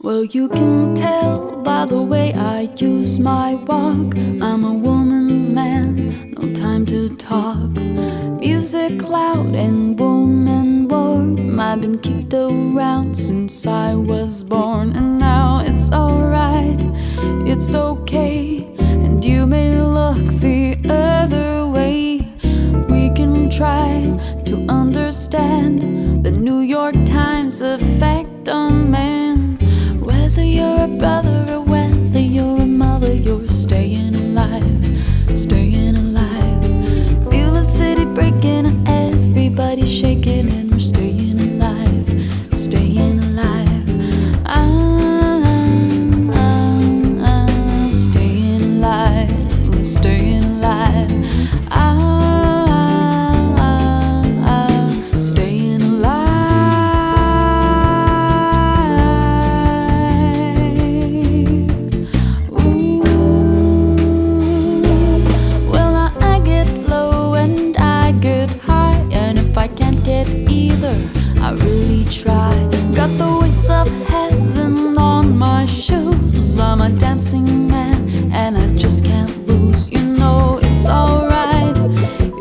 Well, you can tell by the way I use my walk. I'm a woman's man, no time to talk. Music loud and woman warm. I've been kicked around since I was born, and now it's alright, it's okay. And you may look the other way. We can try to understand the New York Times effect on I really try. Got the wings of heaven on my shoes. I'm a dancing man, and I just can't lose. You know it's alright,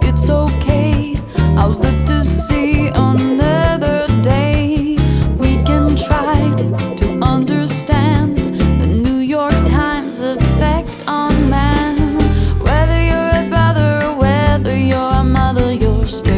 it's okay. I'll live to see another day. We can try to understand the New York Times effect on man. Whether you're a brother, whether you're a mother, you're still.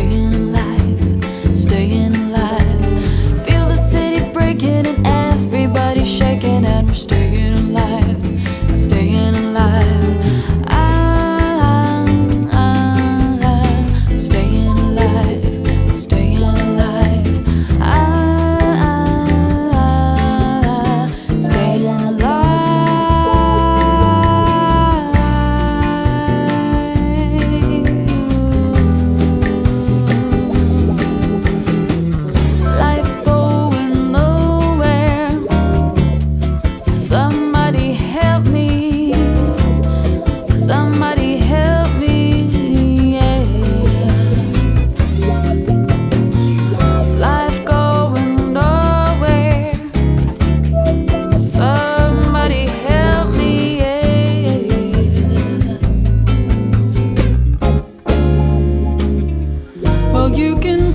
you can